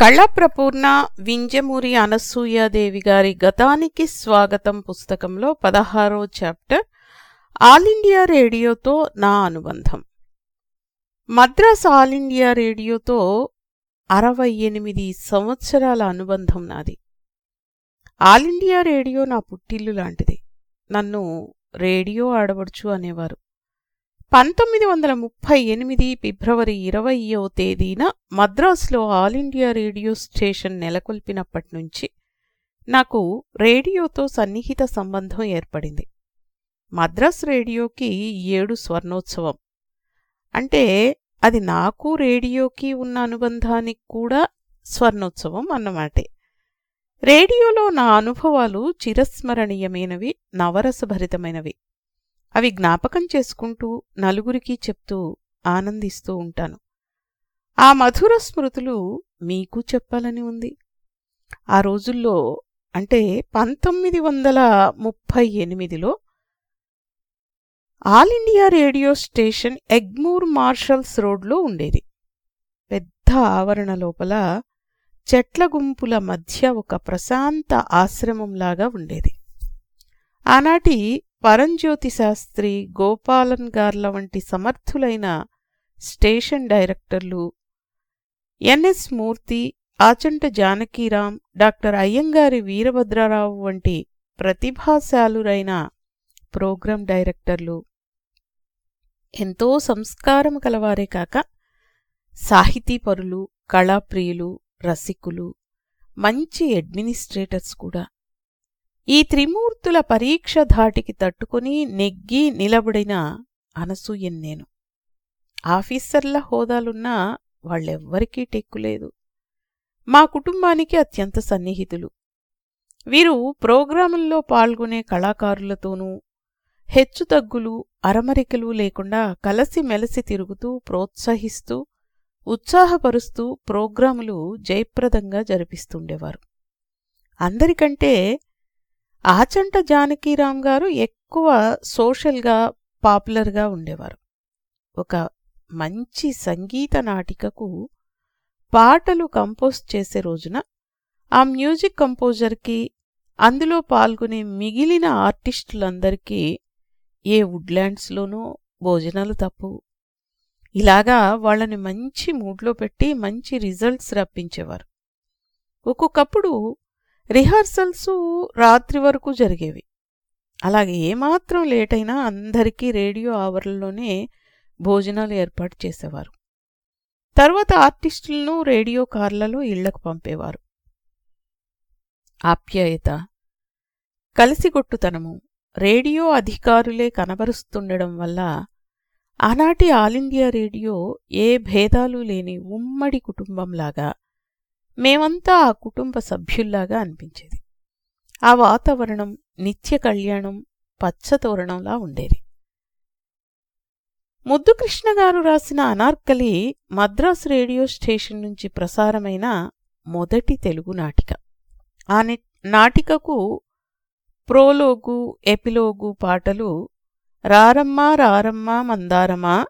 కళ్ళప్రపూర్ణ వింజమూరి అనసూయాదేవి గారి గతానికి స్వాగతం పుస్తకంలో పదహారో చాప్టర్ ఆల్ ఇండియా రేడియోతో నా అనుబంధం. మద్రాస్ ఆల్ ఇండియా రేడియోతో అరవై ఎనిమిది సంవత్సరాల అనుబంధం నాది. ఆల్ ఇండియా రేడియో నా పుట్టిల్లు లాంటిది. నన్ను రేడియో ఆడబడుచు అనేవారు. పంతొమ్మిది వందల ముప్పై ఎనిమిది ఫిబ్రవరి ఇరవయో తేదీన మద్రాసులో ఆల్ ఇండియా రేడియో స్టేషన్ నెలకొల్పినప్పటి నుంచి నాకు రేడియోతో సన్నిహిత సంబంధం ఏర్పడింది. మద్రాస్ రేడియోకి ఏడు స్వర్ణోత్సవం. అంటే అది నాకు రేడియోకి ఉన్న అనుబంధానికి కూడా స్వర్ణోత్సవం అన్నమాటే. రేడియోలో నా అనుభవాలు చిరస్మరణీయమైనవి నవరసభరితమైనవి. అవి జ్ఞాపకం చేసుకుంటూ నలుగురికి చెప్తూ ఆనందిస్తూ ఉంటాను. ఆ మధుర స్మృతులు మీకు చెప్పాలని ఉంది. ఆ రోజుల్లో అంటే పంతొమ్మిది వందల ముప్పై ఎనిమిదిలో All India Radio station Egmore Marshalls రోడ్లో ఉండేది. పెద్ద ఆవరణ లోపల చెట్ల గుంపుల మధ్య ఒక ప్రశాంత ఆశ్రమంలాగా ఉండేది. ఆనాటి పరంజ్యోతి శాస్త్రి గోపాలన్ గార్ల వంటి సమర్థులైన స్టేషన్ డైరెక్టర్లు N S Murthy Achanta Janakiram doctor Ayyangari Veerabhadrarao వంటి ప్రతిభాశాలురైన ప్రోగ్రాం డైరెక్టర్లు. ఎంతో సంస్కారం కలవారే కాక సాహితీపరులు కళాప్రియులు రసికులు మంచి అడ్మినిస్ట్రేటర్స్ కూడా. ఈ త్రిమూర్తుల పరీక్ష ధాటికి తట్టుకుని నెగ్గి నిలబడిన అనసూయన్ నేను. ఆఫీసర్ల హోదాలున్నా వాళ్ళెవ్వరికీ టెక్కులేదు మా కుటుంబానికి అత్యంత సన్నిహితులు. వీరు ప్రోగ్రాముల్లో పాల్గొనే కళాకారులతోనూ హెచ్చుతగ్గులు అరమరికలు లేకుండా కలసిమెలసి తిరుగుతూ ప్రోత్సహిస్తూ ఉత్సాహపరుస్తూ ప్రోగ్రాములు జయప్రదంగా జరిపిస్తుండేవారు. అందరికంటే ఆచంట జానకీరామ్ గారు ఎక్కువ సోషల్గా పాపులర్గా ఉండేవారు. ఒక మంచి సంగీత నాటికకు పాటలు కంపోజ్ చేసే రోజున ఆ మ్యూజిక్ కంపోజర్కి అందులో పాల్గొనే మిగిలిన ఆర్టిస్టులందరికీ ఏ వుడ్లాండ్స్లోనూ భోజనాలు తప్పవు ఇలాగా వాళ్ళని మంచి మూడ్లో పెట్టి మంచి రిజల్ట్స్ రప్పించేవారు. ఒక్కొక్కప్పుడు రిహార్సల్స్ రాత్రి వరకు జరిగేవి. అలాగే ఏమాత్రం లేట్ అయినా అందరికీ రేడియో ఆవర్లలోనే భోజనాలు ఏర్పాటు చేసేవారు. తర్వాత ఆర్టిస్టులను రేడియో కార్లలో ఇళ్ళకు పంపేవారు. ఆప్యాయత కలిసిగొట్టుతనము రేడియో అధికారులే కనబరుస్తుండడం వల్ల ఆనాటి ఆల్ ఇండియా రేడియో ఏ భేదాలు లేని ఉమ్మడి కుటుంబంలాగా మేమంతా ఆ కుటుంబ సభ్యుల్లాగా అనిపించేది. ఆ వాతావరణం నిత్య కళ్యాణం పచ్చతోరణంలా ఉండేది. ముద్దుకృష్ణ గారు రాసిన అనార్కలి మద్రాస్ రేడియో స్టేషన్ నుంచి ప్రసారమైన మొదటి తెలుగు నాటిక. ఆ నాటికకు ప్రోలోగు ఎపిలోగు పాటలు రారమ్మ రారమ్మ మందారమా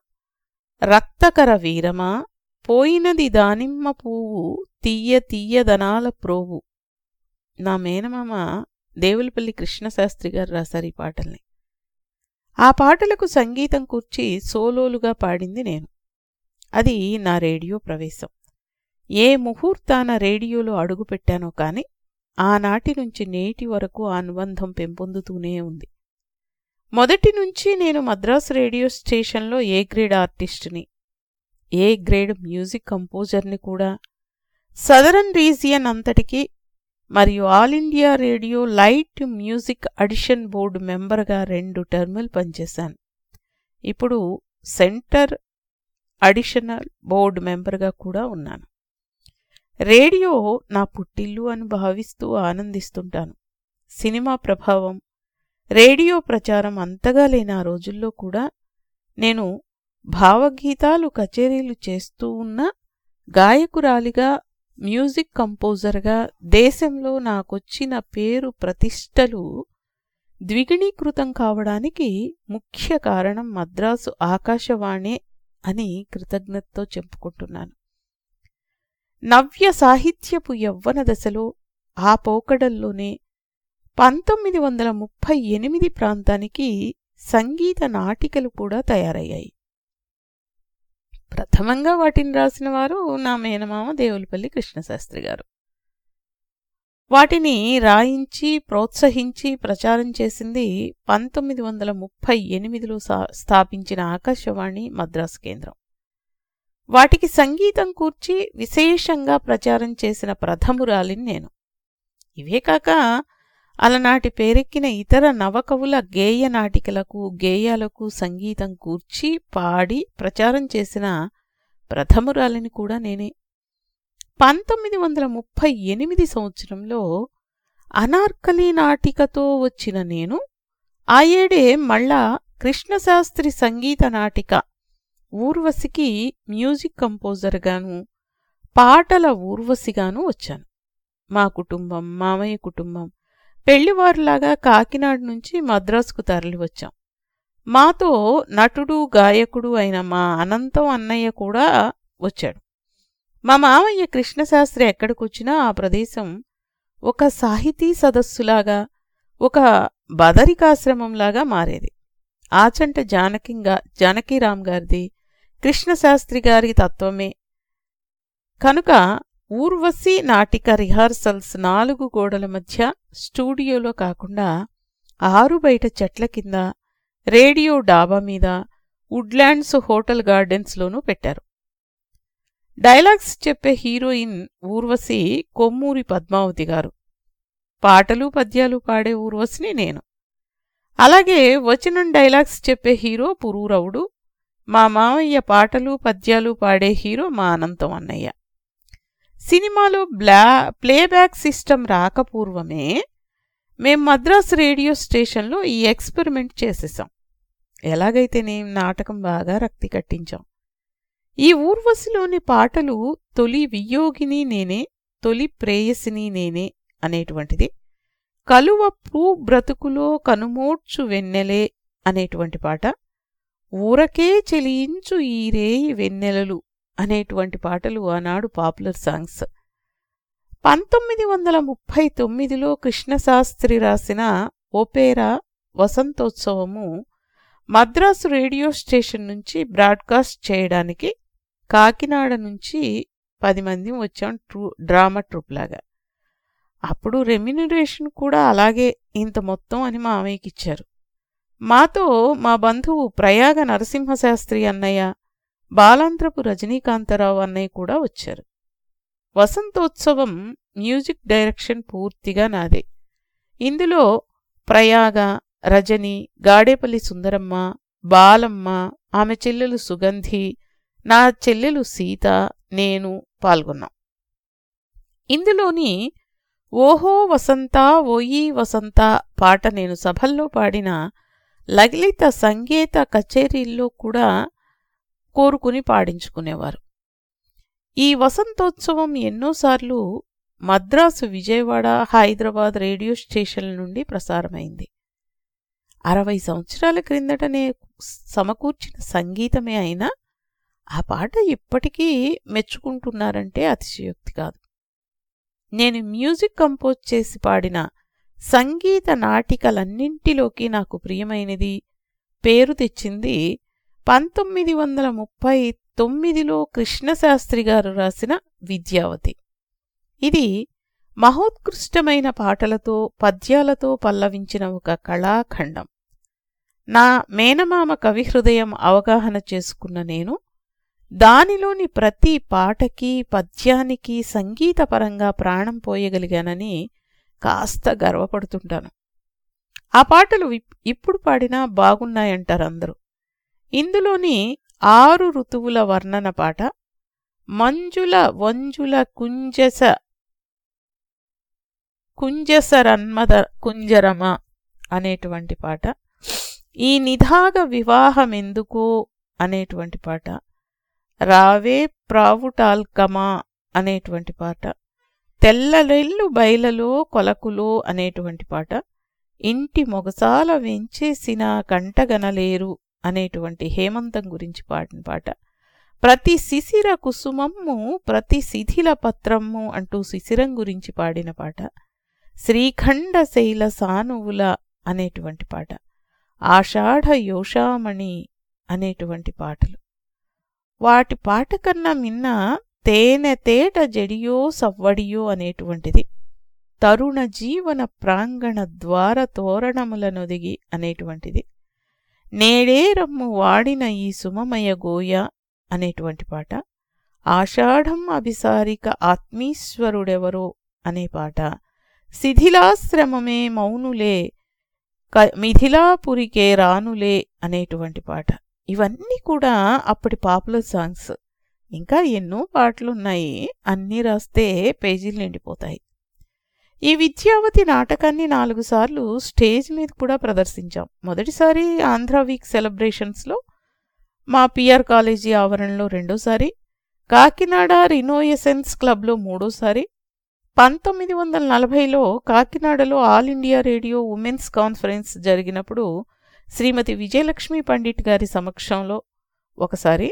రక్తకర వీరమా పోయినది దానిమ్మ పువ్వు తీయ తీయదనాల ప్రోవు నా మేనమామ దేవులపల్లి కృష్ణశాస్త్రి గారు రాశారు ఈ పాటల్ని. ఆ పాటలకు సంగీతం కూర్చి సోలోలుగా పాడింది నేను. అది నా రేడియో ప్రవేశం. ఏ ముహూర్తాన రేడియోలో అడుగుపెట్టానో కాని ఆనాటి నుంచి నేటి వరకు ఆ అనుబంధం పెంపొందుతూనే ఉంది. మొదటి నుంచి నేను మద్రాస్ రేడియో స్టేషన్లో ఏ గ్రేడ్ ఆర్టిస్ట్ని ఏ గ్రేడ్ మ్యూజిక్ కంపోజర్ని కూడా సదరన్ రీజియన్ అంతటికీ మరియు All India Radio light music audition board మెంబర్గా రెండు టర్ములు పనిచేశాను. ఇప్పుడు సెంటర్ అడిషనల్ బోర్డు మెంబర్గా కూడా ఉన్నాను. రేడియో నా పుట్టిల్లు అని భావిస్తూ ఆనందిస్తుంటాను. సినిమా ప్రభావం రేడియో ప్రచారం అంతగా లేని ఆ రోజుల్లో కూడా నేను భావగీతాలు కచేరీలు చేస్తూ ఉన్న గాయకురాలిగా మ్యూజిక్ కంపోజర్గా దేశంలో నాకొచ్చిన పేరు ప్రతిష్టలు ద్విగుణీకృతం కావడానికి ముఖ్య కారణం మద్రాసు ఆకాశవాణి అని కృతజ్ఞతతో చెప్పుకుంటున్నాను. నవ్య సాహిత్యపు యవ్వన దశలో ఆ పోకడల్లోనే పంతొమ్మిది వందల ముప్పై ఎనిమిది ప్రాంతానికి సంగీత నాటికలు కూడా తయారయ్యాయి. ప్రథమంగా వాటిని రాసిన వారు నా మేనమామ దేవులపల్లి కృష్ణశాస్త్రి గారు. వాటిని రాయించి ప్రోత్సహించి ప్రచారం చేసింది పంతొమ్మిది వందల ముప్పై ఎనిమిదిలో స్థాపించిన ఆకాశవాణి మద్రాసు కేంద్రం. వాటికి సంగీతం కూర్చి విశేషంగా ప్రచారం చేసిన ప్రథమురాలిని నేను. ఇవే కాక అలనాటి పేరెక్కిన ఇతర నవకవుల గేయ నాటికలకు గేయాలకు సంగీతం కూర్చి పాడి ప్రచారం చేసిన ప్రథమురాలిని కూడా నేనే. పంతొమ్మిది వందల ముప్పై ఎనిమిది సంవత్సరంలో అనార్కలి నాటికతో వచ్చిన నేను ఆ ఏడే మళ్ళా కృష్ణశాస్త్రి సంగీత నాటిక ఊర్వశికి మ్యూజిక్ కంపోజర్గాను పాటల ఊర్వశిగాను వచ్చాను. మా కుటుంబం మామయ్య కుటుంబం పెళ్ళివారులాగా కాకినాడ నుంచి మద్రాసుకు తరలివచ్చాం. మాతో నటుడు గాయకుడు అయిన మా అనంతం అన్నయ్య కూడా వచ్చాడు. మా మామయ్య కృష్ణశాస్త్రి ఎక్కడికొచ్చినా ఆ ప్రదేశం ఒక సాహితీ సదస్సులాగా ఒక బదరికాశ్రమంలాగా మారేది. ఆచంట జానకింగా జానకీరామ్ గారిది కృష్ణశాస్త్రి గారి తత్వమే. కనుక ఊర్వశి నాటిక రిహార్సల్స్ నాలుగు గోడల మధ్య స్టూడియోలో కాకుండా ఆరు బయట చెట్ల కింద రేడియో డాబా మీద వుడ్లాండ్స్ హోటల్ గార్డెన్స్లోనూ పెట్టారు. డైలాగ్స్ చెప్పే హీరోయిన్ ఊర్వశి కొమ్మూరి పద్మావతి గారు. పాటలు పద్యాలు పాడే ఊర్వశిని నేను. అలాగే వచనం డైలాగ్స్ చెప్పే హీరో పురూరవుడు మా మామయ్య పాటలు పద్యాలు పాడే హీరో మా అనంతం అన్నయ్య. సినిమాలో బ్లా ప్లేబ్యాక్ సిస్టమ్ రాకపూర్వమే మేం మద్రాస్ రేడియో స్టేషన్లో ఈ ఎక్స్పెరిమెంట్ చేసేసాం. ఎలాగైతే నేను నాటకం బాగా రక్తి కట్టించాం. ఈ ఊర్వశిలోని పాటలు తొలి వియోగిని నేనే తొలి ప్రేయసిని నేనే అనేటువంటిది కలువప్పు బ్రతుకులో కనుమోడ్చు వెన్నెలే అనేటువంటి పాట ఊరకే చెలియించు ఈ రేయి వెన్నెలలు అనేటువంటి పాటలు ఆనాడు పాపులర్ సాంగ్స్. పంతొమ్మిది వందల ముప్పై తొమ్మిదిలో కృష్ణశాస్త్రి రాసిన opera Vasantotsavamu Madras radio station నుంచి బ్రాడ్కాస్ట్ చేయడానికి కాకినాడ నుంచి పది మంది వచ్చాం ట్రూ డ్రామా ట్రూప్ లాగా. అప్పుడు రెమ్యునరేషన్ కూడా అలాగే ఇంత మొత్తం అని మా అమ్మయ్యకి ఇచ్చారు. మాతో మా బంధువు ప్రయాగ నరసింహశాస్త్రి అన్నయ్య బాలాంత్రపు రజనీకాంతరావు అన్నయ్య కూడా వచ్చారు. వసంతోత్సవం మ్యూజిక్ డైరెక్షన్ పూర్తిగా నాదే. ఇందులో ప్రయాగ రజని గాడేపల్లి సుందరమ్మ బాలమ్మ ఆమె చెల్లెలు సుగంధి నా చెల్లెలు సీత నేను పాల్గొన్నాం. ఇందులోని ఓహో వసంత ఓయి వసంత పాట నేను సభల్లో పాడిన లలిత సంగీత కచేరీల్లో కూడా కోరుకుని పాడించుకునేవారు. ఈ వసంతోత్సవం ఎన్నోసార్లు మద్రాసు విజయవాడ హైదరాబాద్ రేడియో స్టేషన్ల నుండి ప్రసారమైంది. అరవై సంవత్సరాల క్రిందటనే సమకూర్చిన సంగీతమే అయినా ఆ పాట ఇప్పటికీ మెచ్చుకుంటున్నారంటే అతిశయోక్తి కాదు. నేను మ్యూజిక్ కంపోజ్ చేసి పాడిన సంగీత నాటికలన్నింటిలోకి నాకు ప్రియమైనది పేరు తెచ్చింది పంతొమ్మిది వందల ముప్పై తొమ్మిదిలో కృష్ణశాస్త్రి గారు రాసిన విద్యావతి. ఇది మహోత్కృష్టమైన పాటలతో పద్యాలతో పల్లవించిన ఒక కళాఖండం. నా మేనమామ కవిహృదయం అవగాహన చేసుకున్న నేను దానిలోని ప్రతి పాటకి పద్యానికి సంగీతపరంగా ప్రాణం పోయగలిగానని కాస్త గర్వపడుతుంటాను. ఆ పాటలు ఇప్పుడు పాడినా బాగున్నాయంటారు అందరూ. ఇందులోని ఆరు ఋతువుల వర్ణన పాట మంజుల వంజుల కుంజస కుంజసరన్మద కుంజరమ అనేటువంటి పాట ఈ నిధాగ వివాహమెందుకు అనేటువంటి పాట రావే ప్రావుటాల్కమా అనేటువంటి పాట తెల్లరెల్లు బయలలో కొలకులో అనేటువంటి పాట ఇంటి మొగసాల వెంచేసిన కంటగనలేరు అనేటువంటి హేమంతం గురించి పాడిన పాట. ప్రతి శిశిర కుసుమమ్ము ప్రతి శిథిల పత్రము అంటూ శిశిరం గురించి పాడిన పాట. శ్రీఖండ శైల సానువుల అనేటువంటి పాట. ఆషాఢ యోషామణి అనేటువంటి పాటలు. వాటి పాట కన్నా మిన్న తేనె తేట జడియో సవ్వడియో అనేటువంటిది. తరుణ జీవన ప్రాంగణ ద్వార తోరణములనొదిగి అనేటువంటిది. నేడే రమ్ము వాడిన ఈ సుమమయ గోయ అనేటువంటి పాట. ఆషాఢం అభిసారిక ఆత్మీశ్వరుడెవరో అనే పాట. శిథిలాశ్రమమే మౌనులే క మిథిలాపురికే రానులే అనేటువంటి పాట. ఇవన్నీ కూడా అప్పటి పాపులర్ సాంగ్స్. ఇంకా ఎన్నో పాటలున్నాయి. అన్నీ రాస్తే పేజీలు నిండిపోతాయి. ఈ విద్యావతి నాటకాన్ని నాలుగు సార్లు స్టేజ్ మీద కూడా ప్రదర్శించాం. మొదటిసారి ఆంధ్ర వీక్ సెలబ్రేషన్స్లో మా పిఆర్ కాలేజీ ఆవరణలో రెండోసారి కాకినాడ రినోయసెన్స్ క్లబ్లో మూడోసారి పంతొమ్మిది వందల నలభైలో కాకినాడలో All India Radio women's conference జరిగినప్పుడు శ్రీమతి విజయలక్ష్మి పండిట్ గారి సమక్షంలో ఒకసారి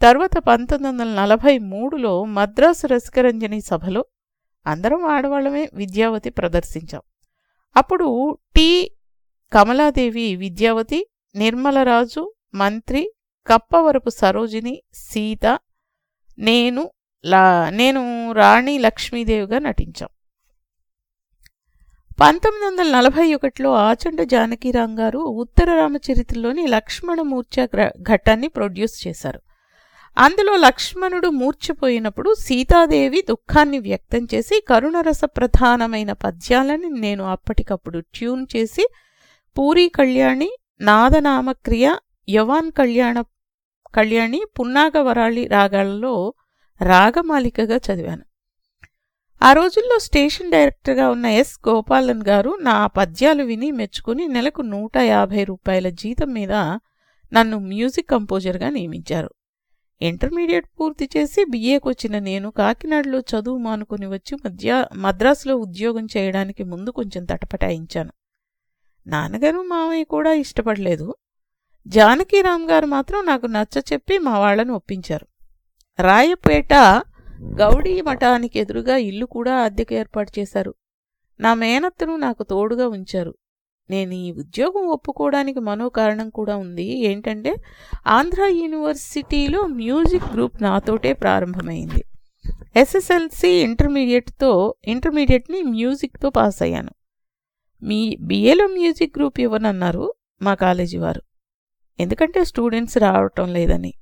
తర్వాత పంతొమ్మిది వందల నలభై మూడులో మద్రాసు రసికరంజని సభలో అందరం ఆడవాళ్ళమే విద్యావతి ప్రదర్శించాం. అప్పుడు టి. కమలాదేవి విద్యావతి నిర్మలరాజు మంత్రి కప్పవరపు సరోజిని సీత నేను లా నేను రాణి లక్ష్మీదేవిగా నటించాం. పంతొమ్మిది వందల నలభై ఒకటిలో ఆచండ జానకీరాం గారు ఉత్తర రామచరిత్రలోని లక్ష్మణమూర్చ ఘట్టాన్ని ప్రొడ్యూస్ చేశారు. అందులో లక్ష్మణుడు మూర్చిపోయినప్పుడు సీతాదేవి దుఃఖాన్ని వ్యక్తం చేసి కరుణరస ప్రధానమైన పద్యాలని నేను అప్పటికప్పుడు ట్యూన్ చేసి పూరి కళ్యాణి నాదనామక్రియ యవాన్ కళ్యాణ కళ్యాణి పున్నాగవరాళి రాగాలలో రాగమాలికగా చదివాను. ఆ రోజుల్లో స్టేషన్ డైరెక్టర్గా ఉన్న ఎస్ గోపాలన్ గారు నా పద్యాలు విని మెచ్చుకుని నెలకు నూట యాభై రూపాయల జీతం మీద నన్ను మ్యూజిక్ కంపోజర్గా నియమించారు. ఇంటర్మీడియట్ పూర్తి చేసి బిఏకి వచ్చిన నేను కాకినాడలో చదువు మానుకొని వచ్చి మధ్య మద్రాసులో ఉద్యోగం చేయడానికి ముందు కొంచెం తటపటాయించాను. నాన్నగారు మామయ్య కూడా ఇష్టపడలేదు. జానకీరామ్ గారు మాత్రం నాకు నచ్చ చెప్పి మా వాళ్ళను ఒప్పించారు. రాయపేట గౌడీ మఠానికి ఎదురుగా ఇల్లు కూడా అద్దెకు ఏర్పాటు చేశారు. నా మేనత్తను నాకు తోడుగా ఉంచారు. నేను ఈ ఉద్యోగం ఒప్పుకోవడానికి మరో కారణం కూడా ఉంది. ఏంటంటే ఆంధ్ర యూనివర్సిటీలో మ్యూజిక్ గ్రూప్ నాతోటే ప్రారంభమైంది. ఎస్ఎస్ఎల్సి ఇంటర్మీడియట్తో ఇంటర్మీడియట్ని మ్యూజిక్తో పాస్ అయ్యాను. మీ బిఏలో మ్యూజిక్ గ్రూప్ ఇవ్వనన్నారు మా కాలేజీ వారు. ఎందుకంటే స్టూడెంట్స్ రావటం లేదని.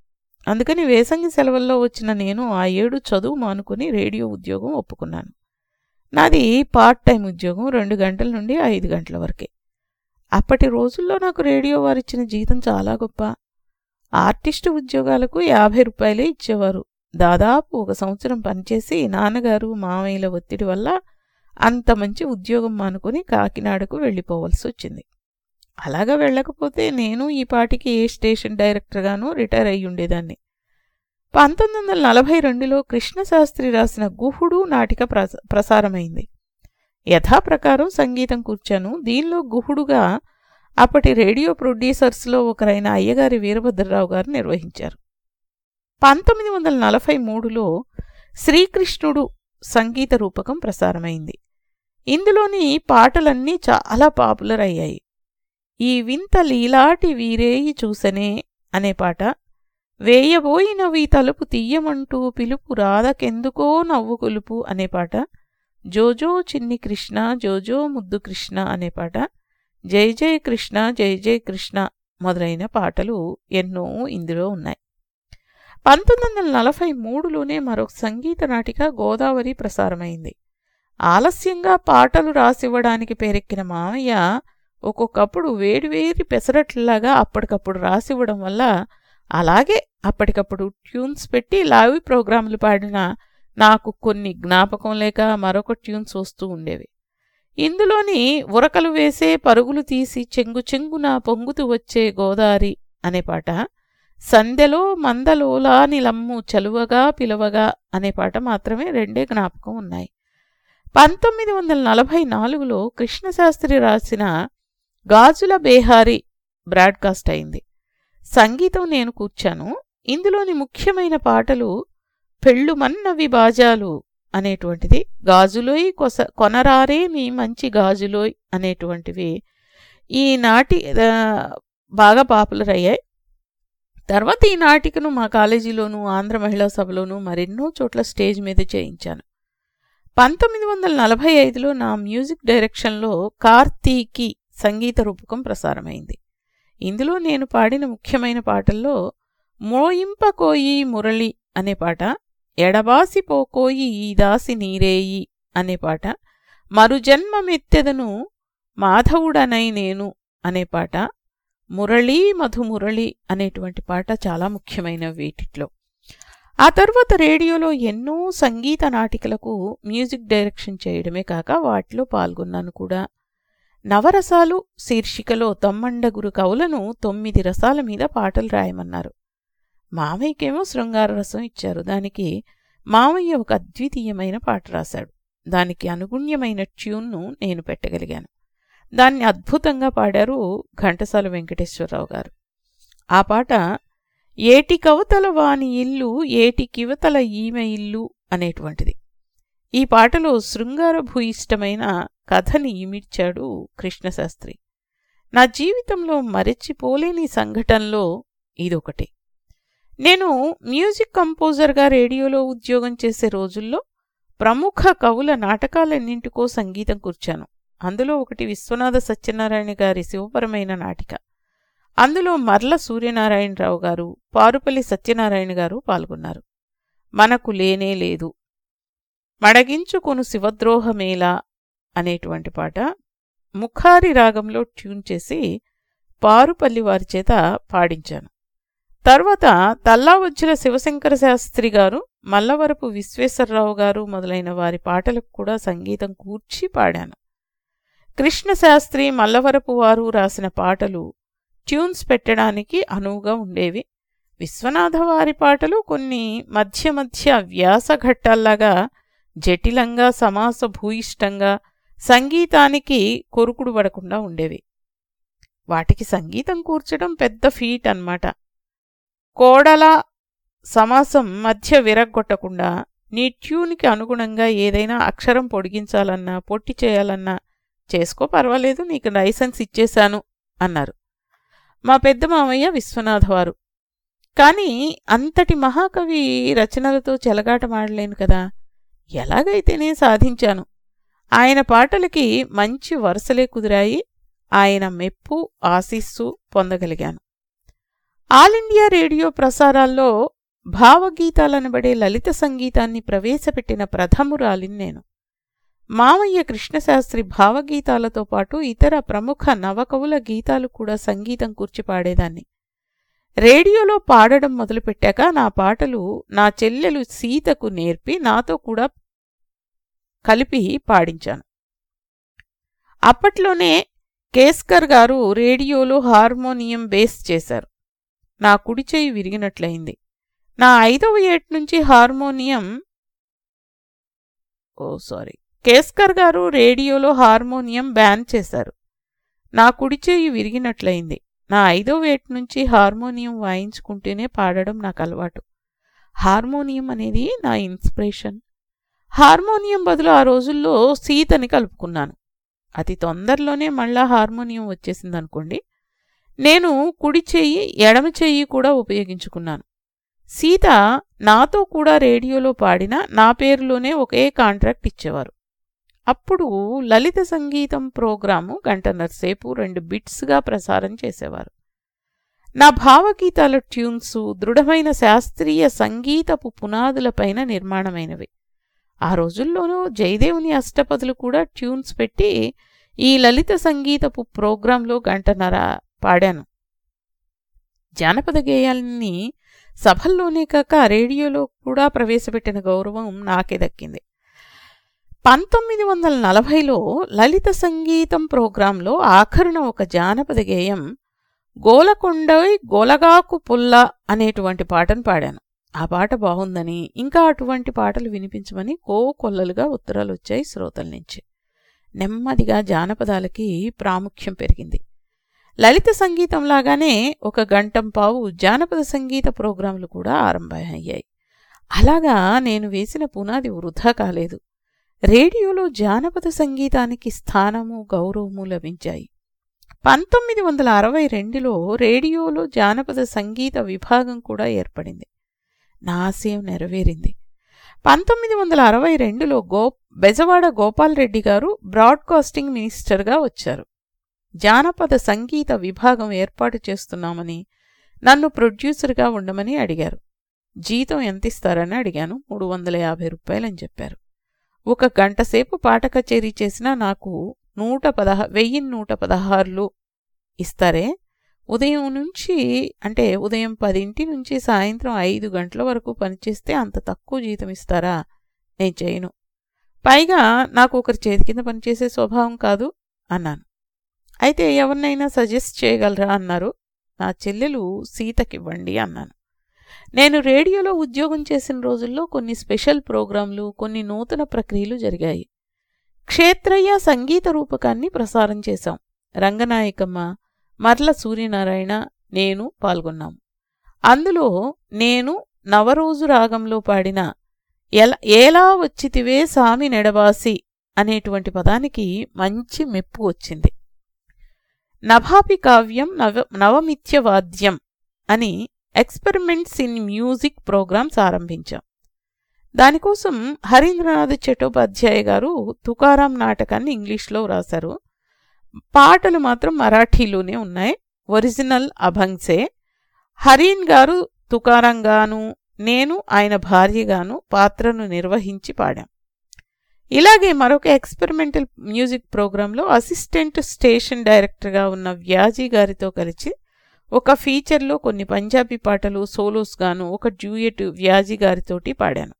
అందుకని వేసంగి సెలవుల్లో వచ్చిన నేను ఆ ఏడు చదువు మానుకుని రేడియో ఉద్యోగం ఒప్పుకున్నాను. నాది పార్ట్ టైం ఉద్యోగం రెండు గంటల నుండి ఐదు గంటల వరకే. అప్పటి రోజుల్లో నాకు రేడియో వారిచ్చిన జీతం చాలా గొప్ప. ఆర్టిస్టు ఉద్యోగాలకు యాభై రూపాయలే ఇచ్చేవారు. దాదాపు ఒక సంవత్సరం పనిచేసి నాన్నగారు మామయ్యల ఒత్తిడి వల్ల అంత మంచి ఉద్యోగం మానుకుని కాకినాడకు వెళ్ళిపోవలసి వచ్చింది. అలాగా వెళ్ళకపోతే నేను ఈ పాటికి ఏ స్టేషన్ డైరెక్టర్గానూ రిటైర్ అయి ఉండేదాన్ని. పంతొమ్మిది వందల నలభై రెండులో కృష్ణశాస్త్రి రాసిన గుహుడు నాటిక ప్రసారమైంది. యథాప్రకారం సంగీతం కూర్చాను. దీనిలో గుహుడుగా అప్పటి రేడియో ప్రొడ్యూసర్స్లో ఒకరైన అయ్యగారి వీరభద్రరావు గారు నిర్వహించారు. పంతొమ్మిది వందల నలభై మూడులో శ్రీకృష్ణుడు సంగీత రూపకం ప్రసారమైంది. ఇందులోని పాటలన్నీ చాలా పాపులర్ అయ్యాయి. ఈ వింత లీలాటి వీరేయి చూసనే అనే పాట వేయబోయినవి తలుపు తీయమంటూ పిలుపు రాధకెందుకో నవ్వు కొలుపు అనే పాట జోజో చిన్ని కృష్ణ జోజో ముద్దు కృష్ణ అనే పాట జై జై కృష్ణ జై జై కృష్ణ మొదలైన పాటలు ఎన్నో ఇందులో ఉన్నాయి. పంతొమ్మిది వందల నలభై మూడులోనే మరొక సంగీత నాటిక గోదావరి ప్రసారమైంది. ఆలస్యంగా పాటలు రాసివ్వడానికి పేరెక్కిన మామయ్య ఒక్కొక్కప్పుడు వేడివేరి పెసరట్లలాగా అప్పటికప్పుడు రాసివ్వడం వల్ల అలాగే అప్పటికప్పుడు ట్యూన్స్ పెట్టి లైవ్ ప్రోగ్రాంలు పాడిన నాకు కొన్ని జ్ఞాపకం లేక మరొక ట్యూన్స్ వస్తూ ఉండేవి. ఇందులోని ఉరకలు వేసే పరుగులు తీసి చెంగు చెంగున పొంగుతూ వచ్చే గోదారి అనే పాట సంధ్యలో మందలోలా నిలమ్ము చలువగా పిలవగా అనే పాట మాత్రమే రెండే జ్ఞాపకం ఉన్నాయి. పంతొమ్మిది వందల నలభై నాలుగులో కృష్ణశాస్త్రి రాసిన గాజుల బేహారీ బ్రాడ్కాస్ట్ అయింది. సంగీతం నేను కూర్చాను. ఇందులోని ముఖ్యమైన పాటలు పెళ్ళుమన్నవి బాజాలు అనేటువంటిది. గాజులోయ్ కొస కొనరారే మీ మంచి గాజులోయ్ అనేటువంటివి ఈనాటి బాగా పాపులర్ అయ్యాయి తర్వాత ఈ నాటికను మా కాలేజీలోను ఆంధ్ర మహిళా సభలోను మరెన్నో చోట్ల స్టేజ్ మీద చేయించాను. పంతొమ్మిది వందల నలభై ఐదులో నా మ్యూజిక్ డైరెక్షన్లో కార్తీకి సంగీత రూపకం ప్రసారమైంది. ఇందులో నేను పాడిన ముఖ్యమైన పాటల్లో మోయింపకోయి మురళి అనే పాట ఎడబాసి పోకోయి ఈ దాసి నీరేయి అనే పాట. మరుజన్మమెత్తెదను మాధవుడనై నేను అనే పాట. మురళీ మధుమురళి అనేటువంటి పాట చాలా ముఖ్యమైన వీటిట్లో. ఆ తర్వాత రేడియోలో ఎన్నో సంగీత నాటికలకు మ్యూజిక్ డైరెక్షన్ చేయడమే కాక వాటిలో పాల్గొన్నాను కూడా. నవరసాలు శీర్షికలో తమ్మండగురు కవులను తొమ్మిది రసాల మీద పాటలు రాయమన్నారు. మామయ్యకేమో శృంగార రసం ఇచ్చారు. దానికి మామయ్య ఒక అద్వితీయమైన పాట రాశాడు. దానికి అనుగుణ్యమైన ట్యూన్ను నేను పెట్టగలిగాను. దాన్ని అద్భుతంగా పాడారు ఘంటసాల వెంకటేశ్వరరావు గారు. ఆ పాట ఏటి కవతల వాని ఇల్లు ఏటి కివతల ఈమె ఇల్లు అనేటువంటిది. ఈ పాటలో శృంగార భూయిష్టమైన కథని ఇమిడ్చాడు కృష్ణశాస్త్రి. నా జీవితంలో మరెచ్చిపోలేని సంఘటనలో ఇదొకటి. నేను మ్యూజిక్ కంపోజర్గా రేడియోలో ఉద్యోగం చేసే రోజుల్లో ప్రముఖ కవుల నాటకాలన్నింటికో సంగీతం కూర్చాను. అందులో ఒకటి విశ్వనాథ సత్యనారాయణ గారి శివపరమైన నాటిక. అందులో మర్ల సూర్యనారాయణరావు గారు పారుపల్లి సత్యనారాయణ గారు పాల్గొన్నారు. మనకు లేనే లేదు. మడగించుకొను శివద్రోహమేలా అనేటువంటి పాట ముఖారి రాగంలో ట్యూన్ చేసి పారుపల్లి వారి చేత పాడించాను. తర్వాత తల్లావజ్జుల శివశంకర శాస్త్రి గారు మల్లవరపు విశ్వేశ్వరరావు గారు మొదలైన వారి పాటలకు కూడా సంగీతం కూర్చి పాడాను. కృష్ణశాస్త్రి మల్లవరపు వారు రాసిన పాటలు ట్యూన్స్ పెట్టడానికి అనువుగా ఉండేవి. విశ్వనాథ వారి పాటలు కొన్ని మధ్య మధ్య వ్యాసఘట్టాల్లాగా జటిలంగా సమాస భూయిష్టంగా సంగీతానికి కొరుకుడు పడకుండా ఉండేవి. వాటికి సంగీతం కూర్చడం పెద్ద ఫీట్ అన్నమాట. కోడల సమాసం మధ్య విరగ్గొట్టకుండా నీ ట్యూన్కి అనుగుణంగా ఏదైనా అక్షరం పొడిగించాలన్నా పొట్టి చేయాలన్నా చేసుకో పర్వాలేదు నీకు లైసెన్స్ ఇచ్చేశాను అన్నారు. మా పెద్ద మామయ్య విశ్వనాథ్ వారు కానీ అంతటి మహాకవి రచనలతో చెలగాటమాడలేను కదా ఎలాగైతేనే సాధించాను. ఆయన పాటలకి మంచి వరుసలే కుదిరాయి ఆయన మెప్పు ఆశీస్సు పొందగలిగాను. ఆల్ ఇండియా రేడియో ప్రసారాల్లో భావగీతాలనబడే లలిత సంగీతాన్ని ప్రవేశపెట్టిన ప్రథమురాలిని నేను. మామయ్య కృష్ణశాస్త్రి భావగీతాలతో పాటు ఇతర ప్రముఖ నవకవుల గీతాలు కూడా సంగీతం కూర్చి పాడేదాన్ని. రేడియోలో పాడడం మొదలుపెట్టాక నా పాటలు నా చెల్లెలు సీతకు నేర్పి నాతో కూడా కలిపి పాడించాను. అప్పట్లోనే కేస్కర్ గారు రేడియోలో హార్మోనియం బేస్ చేశారు. నా కుడి చేయి విరిగినట్లయింది. నా ఐదవ ఏటి నుంచి హార్మోనియం ఓ సారీ. కేస్కర్ గారు రేడియోలో హార్మోనియం బ్యాన్ చేశారు. నా కుడి చేయి విరిగినట్లయింది. నా ఐదవ ఏటి నుంచి హార్మోనియం వాయించుకుంటూనే పాడడం నాకు అలవాటు. హార్మోనియం అనేది నా ఇన్స్పిరేషన్. హార్మోనియం బదులు ఆ రోజుల్లో సీతని కలుపుకున్నాను. అతి తొందరలోనే మళ్ళా హార్మోనియం వచ్చేసిందనుకోండి నేను కుడి చెయ్యి ఎడమ చెయ్యి కూడా ఉపయోగించుకున్నాను. సీత నాతో కూడా రేడియోలో పాడిన నా పేరులోనే ఒకే కాంట్రాక్ట్ ఇచ్చేవారు. అప్పుడు లలిత సంగీతం ప్రోగ్రాము గంటన్నరసేపు రెండు బిట్స్గా ప్రసారం చేసేవారు. నా భావగీతాల ట్యూన్స్ దృఢమైన శాస్త్రీయ సంగీతపు పునాదులపైన నిర్మాణమైనవి. ఆ రోజుల్లోనూ జయదేవుని అష్టపదులు కూడా ట్యూన్స్ పెట్టి ఈ లలిత సంగీతపు ప్రోగ్రాంలో గంటన్నర పాడాను. జానపద గేయాల్ని సభల్లోనే కాక రేడియోలో కూడా ప్రవేశపెట్టిన గౌరవం నాకే దక్కింది. పంతొమ్మిది వందల నలభైలో లలిత సంగీతం ప్రోగ్రాంలో ఆఖరున ఒక జానపద గేయం గోలకొండోయ్ గోలగాకు పుల్ల అనేటువంటి పాటను పాడాను. ఆ పాట బాగుందని ఇంకా అటువంటి పాటలు వినిపించమని కో కొల్లలుగా ఉత్తరాలు వచ్చాయి శ్రోతల నుంచి. నెమ్మదిగా జానపదాలకి ప్రాముఖ్యం పెరిగింది. లలిత సంగీతం లాగానే ఒక గంటం పావు జానపద సంగీత ప్రోగ్రాంలు కూడా ఆరంభమయ్యాయి. అలాగా నేను వేసిన పునాది వృధా కాలేదు. రేడియోలో జానపద సంగీతానికి స్థానము గౌరవము లభించాయి. పంతొమ్మిది వందల అరవై రెండులో రేడియోలో జానపద సంగీత విభాగం కూడా ఏర్పడింది. నా ఆశయం నెరవేరింది. పంతొమ్మిది వందల అరవై రెండులో గో బెజవాడ గోపాల్ రెడ్డి గారు బ్రాడ్కాస్టింగ్ మినిస్టర్గా వచ్చారు. జానపద సంగీత విభాగం ఏర్పాటు చేస్తున్నామని నన్ను ప్రొడ్యూసర్గా ఉండమని అడిగారు. జీతం ఎంత ఇస్తారని అడిగాను. మూడు వందల యాభై రూపాయలని చెప్పారు. ఒక గంట సేపు పాట కచేరీ చేసినా నాకు నూట పదహ వెయ్యి నూట పదహారులు ఇస్తారే? ఉదయం నుంచి అంటే ఉదయం పదింటి నుంచి సాయంత్రం ఐదు గంటల వరకు పనిచేస్తే అంత తక్కువ జీతం ఇస్తారా? నేను చేయను. పైగా నాకు ఒకరి చేతి కింద పనిచేసే స్వభావం కాదు అన్నాను. అయితే ఎవరినైనా సజెస్ట్ చేయగలరా అన్నారు. నా చెల్లెలు సీతకివ్వండి అన్నాను. నేను రేడియోలో ఉద్యోగం చేసిన రోజుల్లో కొన్ని స్పెషల్ ప్రోగ్రాంలు కొన్ని నూతన ప్రక్రియలు జరిగాయి. క్షేత్రయ్య సంగీత రూపకాన్ని ప్రసారం చేశాం. రంగనాయకమ్మ మర్ల సూర్యనారాయణ నేను పాల్గొన్నాం. అందులో నేను నవరోజు రాగంలో పాడిన ఎలా ఎలా వచ్చితివే సామి నెడబాసి అనేటువంటి పదానికి మంచి మెప్పు వచ్చింది. నభాపి కావ్యం నవ నవమిథ్యవాద్యం అని ఎక్స్పెరిమెంట్స్ ఇన్ మ్యూజిక్ ప్రోగ్రామ్స్ ఆరంభించాం. దానికోసం హరీంద్రనాథ్ చట్టోపాధ్యాయ గారు తుకారాం నాటకాన్ని ఇంగ్లీష్లో వ్రాశారు. పాటలు మాత్రం మరాఠీలోనే ఉన్నాయి. ఒరిజినల్ అభంగ్సే. హరీన్ గారు తుకారంగాను నేను ఆయన భార్యగాను పాత్రను నిర్వహించి పాడాం. ఇలాగే మరొక ఎక్స్పెరిమెంటల్ మ్యూజిక్ ప్రోగ్రాంలో అసిస్టెంట్ స్టేషన్ డైరెక్టర్గా ఉన్న వ్యాజీ గారితో కలిసి ఒక ఫీచర్లో కొన్ని పంజాబీ పాటలు సోలోస్ గాను ఒక డ్యూయట్ వ్యాజీ గారితోటి పాడాను.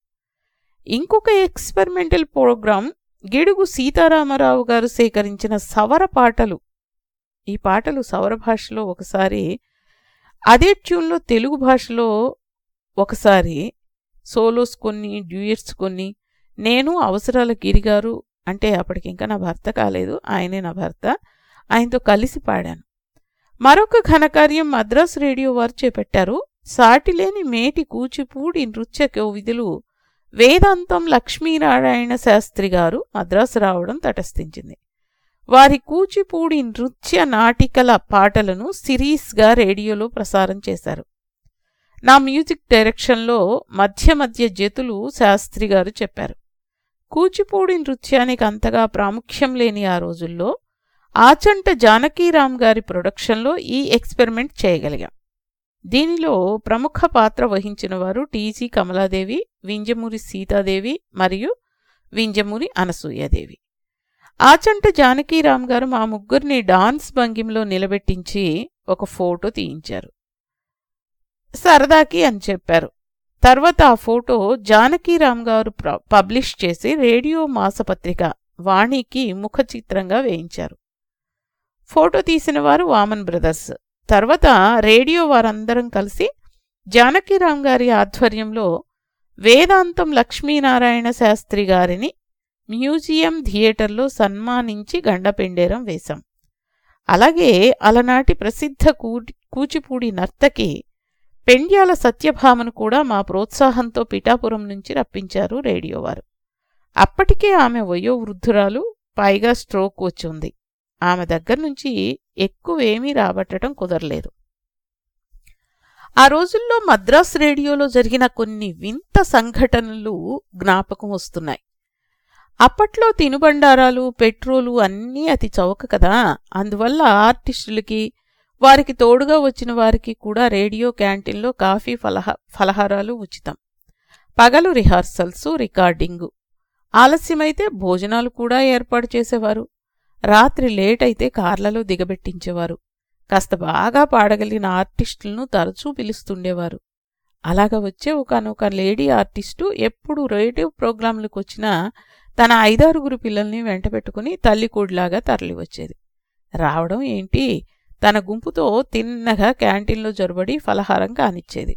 ఇంకొక ఎక్స్పెరిమెంటల్ ప్రోగ్రాం గిడుగు సీతారామరావు గారు సేకరించిన సవర పాటలు. ఈ పాటలు సవర భాషలో ఒకసారి అదే ట్యూన్లో తెలుగు భాషలో ఒకసారి సోలోస్ కొన్ని డ్యూయట్స్ కొన్ని నేను అవసరాల గిరిగారు అంటే అప్పటికి ఇంకా నా భర్త కాలేదు ఆయనే నా భర్త. ఆయనతో కలిసి పాడాను. మరొక ఘనకార్యం మద్రాస్ రేడియో వారు చేపట్టారు. సాటిలేని మేటి కూచిపూడి నృత్య విధులు వేదాంతం లక్ష్మీనారాయణ శాస్త్రి గారు మద్రాసు రావడం తటస్థించింది. వారి కూచిపూడి నృత్య నాటికల పాటలను సిరీస్గా రేడియోలో ప్రసారం చేశారు. నా మ్యూజిక్ డైరెక్షన్లో మధ్య మధ్య జతులు శాస్త్రి గారు చెప్పారు. కూచిపూడి నృత్యానికి అంతగా ప్రాముఖ్యం లేని ఆ రోజుల్లో ఆచంట జానకీరామ్ గారి ప్రొడక్షన్లో ఈ ఎక్స్పెరిమెంట్ చేయగలిగాం. దీనిలో ప్రముఖ పాత్ర వహించిన వారు టీజీ కమలాదేవి వింజమూరి సీతాదేవి మరియు వింజమూరి అనసూయాదేవి. ఆచంట జానకీరామ్ గారు మా ముగ్గురిని డాన్స్ భంగిమలో నిలబెట్టించి ఒక ఫోటో తీయించారు. సరదాకి అని చెప్పారు. తర్వాత ఆ ఫోటో జానకీరామ్ గారు పబ్లిష్ చేసి రేడియో మాసపత్రిక వాణికి ముఖచిత్రంగా వేయించారు. ఫోటో తీసిన వారు వామన్ బ్రదర్స్. తర్వాత రేడియో వారందరం కలిసి జానకీరామ్ గారి ఆధ్వర్యంలో వేదాంతం లక్ష్మీనారాయణ శాస్త్రి గారిని మ్యూజియం థియేటర్లో సన్మానించి గండపెండేరం వేశాం. అలాగే అలనాటి ప్రసిద్ధ కూచిపూడి నర్తకి పెండ్యాల సత్యభామను కూడా మా ప్రోత్సాహంతో పిఠాపురం నుంచి రప్పించారు రేడియోవారు. అప్పటికే ఆమె వయోవృద్ధురాలు పైగా స్ట్రోక్ వచ్చి ఉంది ఆమె దగ్గర నుంచి ఎక్కువేమీ రాబట్టడం కుదరలేదు. ఆ రోజుల్లో మద్రాస్ రేడియోలో జరిగిన కొన్ని వింత సంఘటనలు జ్ఞాపకం వస్తున్నాయి. అప్పట్లో తినుబండారాలు పెట్రోలు అన్నీ అతి చౌక కదా. అందువల్ల ఆర్టిస్టులకి వారికి తోడుగా వచ్చిన వారికి కూడా రేడియో క్యాంటీన్లో కాఫీ ఫలహ ఫలహారాలు ఉచితం. పగలు రిహార్సల్స్ రికార్డింగు. ఆలస్యమైతే భోజనాలు కూడా ఏర్పాటు చేసేవారు. రాత్రి లేట్ అయితే కార్లలో దిగబెట్టించేవారు. కాస్త బాగా పాడగలిగిన ఆర్టిస్టులను తరచూ పిలుస్తుండేవారు. అలాగ వచ్చే ఒకనొక లేడీ ఆర్టిస్టు ఎప్పుడు రేడియో ప్రోగ్రాంలకు వచ్చినా తన ఐదారుగురు పిల్లల్ని వెంటబెట్టుకుని తల్లికూడిలాగా తరలివచ్చేది. రావడం ఏంటి? తన గుంపుతో తిన్నగా క్యాంటీన్లో జొరబడి ఫలహారం కానిచ్చేది.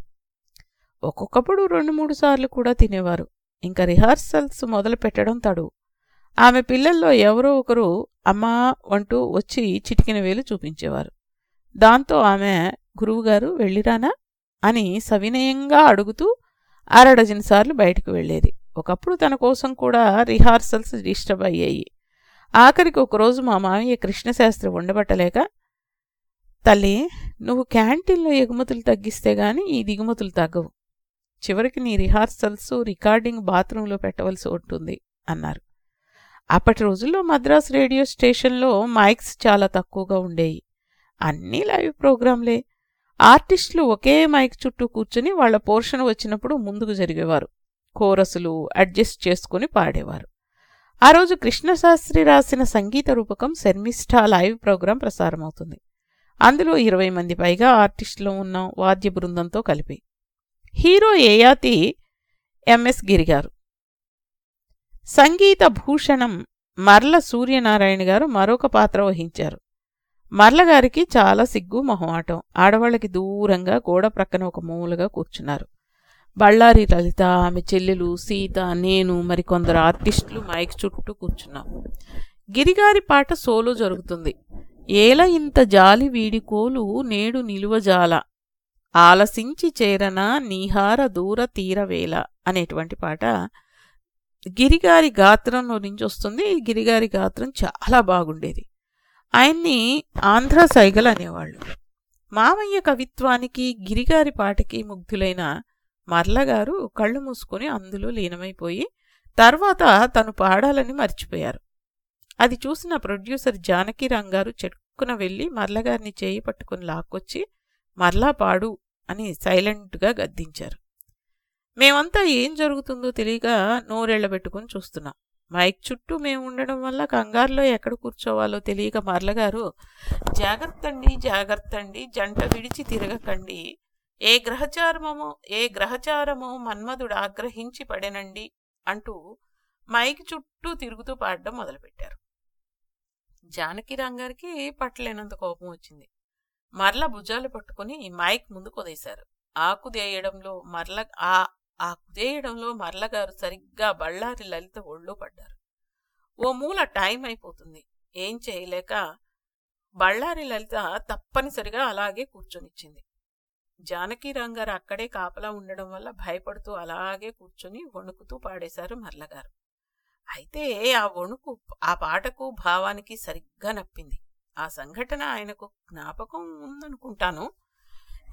ఒక్కొక్కప్పుడు రెండు మూడు సార్లు కూడా తినేవారు. ఇంకా రిహార్సల్స్ మొదలు పెట్టడం తడువు ఆమె పిల్లల్లో ఎవరో ఒకరు అమ్మా అంటూ వచ్చి చిటికిన వేలు చూపించేవారు. దాంతో ఆమె గురువుగారు వెళ్ళిరానా? అని సవినయంగా అడుగుతూ అరడజన్ సార్లు బయటకు వెళ్ళేది. ఒకప్పుడు తన కోసం కూడా రిహార్సల్స్ డిస్టర్బ్ అయ్యాయి. ఆఖరికి ఒకరోజు మా మామయ్య కృష్ణశాస్త్రి ఉండబట్టలేక తల్లి నువ్వు క్యాంటీన్లో ఎగుమతులు తగ్గిస్తే గాని ఈ దిగుమతులు తగ్గవు. చివరికి నీ రిహార్సల్స్ రికార్డింగ్ బాత్రూంలో పెట్టవలసి ఉంటుంది అన్నారు. అప్పటి రోజుల్లో మద్రాస్ రేడియో స్టేషన్లో మైక్స్ చాలా తక్కువగా ఉండేవి అన్నీ లైవ్ ప్రోగ్రాంలే. ఆర్టిస్టులు ఒకే మైక్ చుట్టూ కూర్చుని వాళ్ళ పోర్షన్ వచ్చినప్పుడు ముందుకు జరిగేవారు. కోరసులు అడ్జస్ట్ చేసుకుని పాడేవారు. ఆ రోజు కృష్ణశాస్త్రి రాసిన సంగీత రూపకం శర్మిష్ఠ లైవ్ ప్రోగ్రాం ప్రసారమవుతుంది. అందులో ఇరవై మంది పైగా ఆర్టిస్టులు ఉన్న వాద్య బృందంతో కలిపి. హీరో ఏయాతి ఎంఎస్ గిరిగారు. సంగీత భూషణం మర్ల సూర్యనారాయణ గారు మరొక పాత్ర వహించారు. మర్లగారికి చాలా సిగ్గు మొహమాటం. ఆడవాళ్ళకి దూరంగా గోడ ప్రక్కన ఒక మూలగా కూర్చున్నారు. బళ్ళారి లలిత ఆమె చెల్లెలు సీత నేను మరికొందరు ఆర్టిస్టులు మైక్ చుట్టూ కూర్చున్నాం. గిరిగారి పాట సోలో జరుగుతుంది. ఏల ఇంత జాలి వీడికోలు నేడు నిలువజాల. ఆలసించి చేరన నీహార దూర తీరవేల అనేటువంటి పాట గిరిగారి గాత్రంలో నుంచి వస్తుంది ఈ గిరిగారి గాత్రం చాలా బాగుండేది. ఆయన్ని ఆంధ్ర సైగల్ అనేవాళ్ళు. మామయ్య కవిత్వానికి గిరిగారి పాటకి ముగ్ధులైన మర్లగారు కళ్ళు మూసుకొని అందులో లీనమైపోయి తర్వాత తను పాడాలని మర్చిపోయారు. అది చూసిన ప్రొడ్యూసర్ జానకిరాం గారు చెట్టుకున వెళ్ళి మర్లగారిని చేయి పట్టుకుని లాక్కొచ్చి మర్లా పాడు అని సైలెంట్గా గద్దించారు. మేమంతా ఏం జరుగుతుందో తెలియక నోరెళ్ళబెట్టుకుని చూస్తున్నాం. మైక్ చుట్టూ మేము ఉండడం వల్ల కంగారులో ఎక్కడ కూర్చోవాలో తెలియక మర్లగారు జాగ్రత్తండి జాగ్రత్తండి జంట విడిచి తిరగకండి. ఏ గ్రహచారమో ఏ గ్రహచారమో మన్మధుడు ఆగ్రహించి పడెనండి అంటూ మైక్ చుట్టూ తిరుగుతూ పాడడం మొదలుపెట్టారు. జానకి గారికి పట్టలేనంత కోపం వచ్చింది. మరల భుజాలు పట్టుకుని మైక్ ముందు కుదేశారు. ఆ కుదేయడంలో మరల ఆ ఆ కుదేయడంలో మరలగారు సరిగ్గా బళ్ళారి లలిత ఒళ్ళు పడ్డారు. ఓ మూల టైం అయిపోతుంది. ఏం చేయలేక బళ్ళారి లలిత తప్పనిసరిగా అలాగే కూర్చొనిచ్చింది. జానకీరాం గారు అక్కడే కాపలా ఉండడం వల్ల భయపడుతూ అలాగే కూర్చొని వణుకుతూ పాడేశారు మర్లగారు. అయితే ఆ వణుకు ఆ పాటకు భావానికి సరిగ్గా నప్పింది. ఆ సంఘటన ఆయనకు జ్ఞాపకం ఉందనుకుంటాను.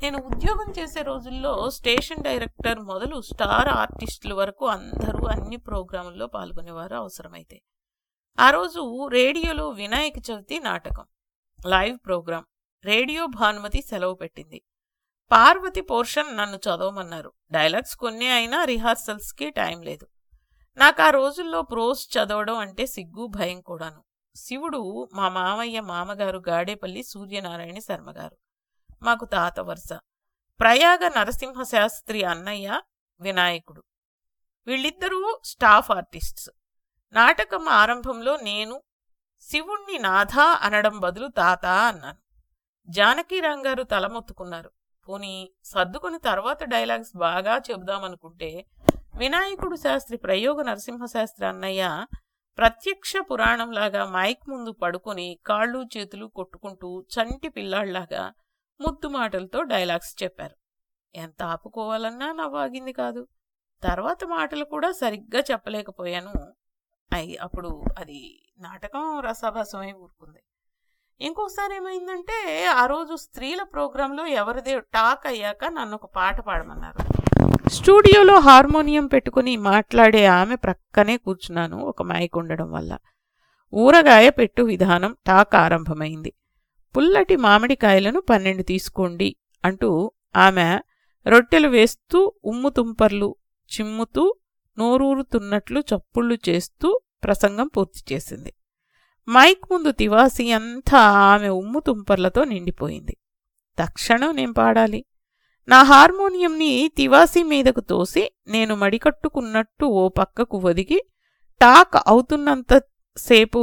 నేను ఉద్యోగం చేసే రోజుల్లో స్టేషన్ డైరెక్టర్ మొదలు స్టార్ ఆర్టిస్టుల వరకు అందరూ అన్ని ప్రోగ్రాముల్లో పాల్గొనేవారు అవసరమైతే. ఆ రోజు రేడియోలో వినాయక చవితి నాటకం లైవ్ ప్రోగ్రాం రేడియో భానుమతి సెలవు పెట్టింది. పార్వతి పోర్షన్ నన్ను చదవమన్నారు. డైలాగ్స్ కొన్ని అయినా రిహార్సల్స్కి టైం లేదు. నాకు ఆ రోజుల్లో ప్రోస్ చదవడం అంటే సిగ్గు భయం కూడాను. శివుడు మా మామయ్య మామగారు గాడేపల్లి సూర్యనారాయణ శర్మగారు మాకు తాత వరుస. ప్రయాగ నరసింహశాస్త్రి అన్నయ్య వినాయకుడు. వీళ్ళిద్దరూ స్టాఫ్ ఆర్టిస్ట్స్. నాటకం ఆరంభంలో నేను శివుణ్ణి నాథా అనడం బదులు తాత అన్నాను. జానకీరాం గారు తలమొత్తుకున్నారు. పోనీ సర్దుకుని తర్వాత డైలాగ్స్ బాగా చెబుదామనుకుంటే వినాయకుడు శాస్త్రి ప్రయోగ నరసింహశాస్త్రి అన్నయ్య ప్రత్యక్ష పురాణంలాగా మైక్ ముందు పడుకొని కాళ్ళు చేతులు కొట్టుకుంటూ చంటి పిల్లాళ్ళాగా ముద్దు మాటలతో డైలాగ్స్ చెప్పారు. ఎంత ఆపుకోవాలన్నా నవ్వాగింది కాదు. తర్వాత మాటలు కూడా సరిగ్గా చెప్పలేకపోయాను. అయి అప్పుడు అది నాటకం రసాభాసమై ఊరుకుంది. ఇంకోసారి ఏమైందంటే ఆ రోజు స్త్రీల ప్రోగ్రాంలో ఎవరిదే టాక్ అయ్యాక నన్ను ఒక పాట పాడమన్నారు. స్టూడియోలో హార్మోనియం పెట్టుకుని మాట్లాడే ఆమె ప్రక్కనే కూర్చున్నాను ఒక మైక్ ఉండడం వల్ల. ఊరగాయ పెట్టు విధానం టాక్ ఆరంభమైంది. పుల్లటి మామిడికాయలను పన్నెండు తీసుకోండి అంటూ ఆమె రొట్టెలు వేస్తూ ఉమ్ము తుంపర్లు చిమ్ముతూ నోరూరుతున్నట్లు చప్పుళ్ళు చేస్తూ ప్రసంగం పూర్తి చేసింది. మైక్ ముందు తివాసి అంతా ఆమె ఉమ్ము తుంపర్లతో నిండిపోయింది. తక్షణం నేను పాడాలి. నా హార్మోనియంని తివాసి మీదకు తోసి నేను మడికట్టుకున్నట్టు ఓ పక్కకు ఒదిగి టాక్ అవుతున్నంత సేపు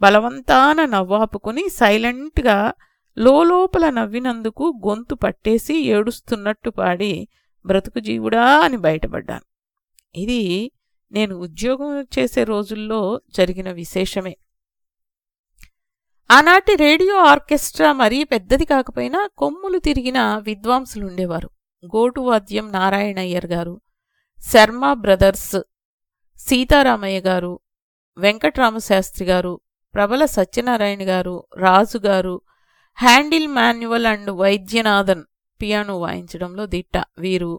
బలవంతాన నవ్వాపుకుని సైలెంట్గా లోపల నవ్వినందుకు గొంతు పట్టేసి ఏడుస్తున్నట్టు పాడి బ్రతుకు జీవుడా అని బయటపడ్డాను. ఇది నేను ఉద్యోగం చేసే రోజుల్లో జరిగిన విశేషమే. ఆనాటి రేడియో ఆర్కెస్ట్రా మరీ పెద్దది కాకపోయినా కొమ్ములు తిరిగిన విద్వాంసులుండేవారు. గోటు వాద్యం నారాయణయ్యర్ గారు శర్మ బ్రదర్స్ సీతారామయ్య గారు వెంకట్రామశాస్త్రి గారు ప్రబల సత్యనారాయణ గారు రాజు గారు Handel Manuel and Vaidyanathan piano వాయించడంలో దిట్ట. వీరు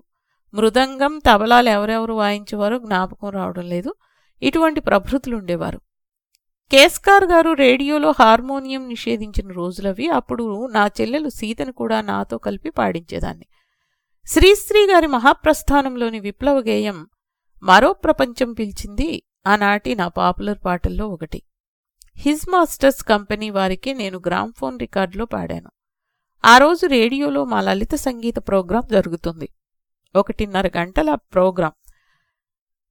మృదంగం తబలాలు ఎవరెవరు వాయించేవారో జ్ఞాపకం రావడం లేదు. ఇటువంటి ప్రభృతులు ఉండేవారు కేస్కార్ గారు రేడియోలో హార్మోనియం నిషేధించిన రోజులవి. అప్పుడు నా చెల్లెలు సీతను కూడా నాతో కలిపి పాడించేదాన్ని. శ్రీశ్రీ గారి మహాప్రస్థానంలోని విప్లవ గేయం మరో ప్రపంచం పిలిచింది ఆనాటి నా పాపులర్ పాటల్లో ఒకటి. హిజ్ మాస్టర్స్ కంపెనీ వారికి నేను గ్రామ్ఫోన్ రికార్డులో పాడాను. ఆ రోజు రేడియోలో మా లలిత సంగీత ప్రోగ్రాం జరుగుతుంది. ఒకటిన్నర గంటల ప్రోగ్రాం.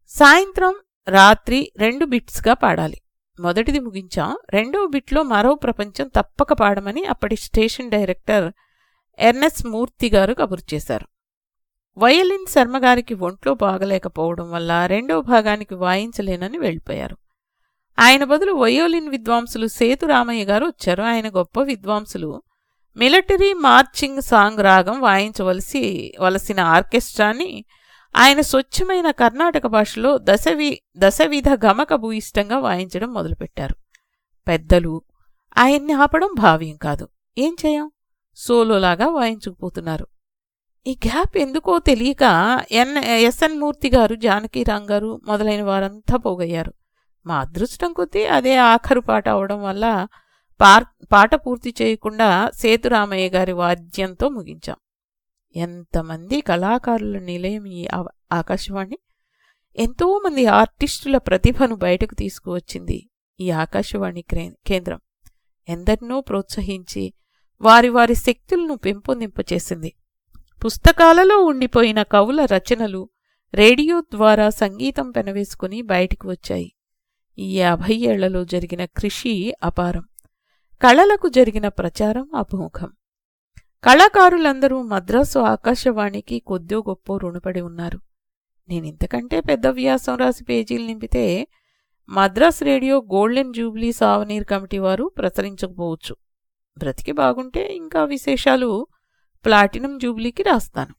సాయంత్రం రాత్రి రెండు బిట్స్గా పాడాలి. మొదటిది ముగించాం. రెండవ బిట్లో మరో ప్రపంచం తప్పక పాడమని అప్పటి స్టేషన్ డైరెక్టర్ ఎర్నెస్ మూర్తి గారు కబురు చేశారు. వయలిన్ శర్మగారికి ఒంట్లో బాగలేకపోవడం వల్ల రెండవ భాగానికి వాయించలేనని వెళ్ళిపోయారు. ఆయన బదులు వయోలిన్ విద్వాంసులు సేతు రామయ్య గారు వచ్చారు. ఆయన గొప్ప విద్వాంసులు. మిలిటరీ మార్చింగ్ సాంగ్ రాగం వాయించవలసి వలసిన ఆర్కెస్ట్రాని ఆయన స్వచ్ఛమైన కర్ణాటక భాషలో దశవి దశవిధ గమక భూయిష్టంగా వాయించడం మొదలుపెట్టారు. పెద్దలు ఆయన్ని ఆపడం భావ్యం కాదు. ఏం చేయం? సోలోలాగా వాయించుకుపోతున్నారు. ఈ గ్యాప్ ఎందుకో తెలియక ఎన్ ఎస్ఎన్ మూర్తి గారు జానకీరాం గారు మొదలైన వారంతా పోగయ్యారు. మా అదృష్టం కొద్దీ అదే ఆఖరు పాట అవడం వల్ల పాట పూర్తి చేయకుండా సేతురామయ్య గారి వాద్యంతో ముగించాం. ఎంతమంది కళాకారుల నిలయం ఈ ఆకాశవాణి? ఎంతోమంది ఆర్టిస్టుల ప్రతిభను బయటకు తీసుకువచ్చింది ఈ ఆకాశవాణి కేంద్రం. ఎందరినో ప్రోత్సహించి వారి వారి శక్తులను పెంపొందింపచేసింది. పుస్తకాలలో ఉండిపోయిన కవుల రచనలు రేడియో ద్వారా సంగీతం పెనవేసుకుని బయటికి వచ్చాయి. ఈ యాభై ఏళ్ళలో జరిగిన కృషి అపారం. కళలకు జరిగిన ప్రచారం అపముఖం కళాకారులందరూ మద్రాసు ఆకాశవాణికి కొద్దో గొప్ప రుణపడి ఉన్నారు. నేనింతకంటే పెద్ద వ్యాసం రాసి పేజీలు నింపితే Madras radio golden jubilee souvenir committee వారు ప్రసరించకపోవచ్చు. బ్రతికి బాగుంటే ఇంకా విశేషాలు ప్లాటినం జూబ్లీకి రాస్తాను.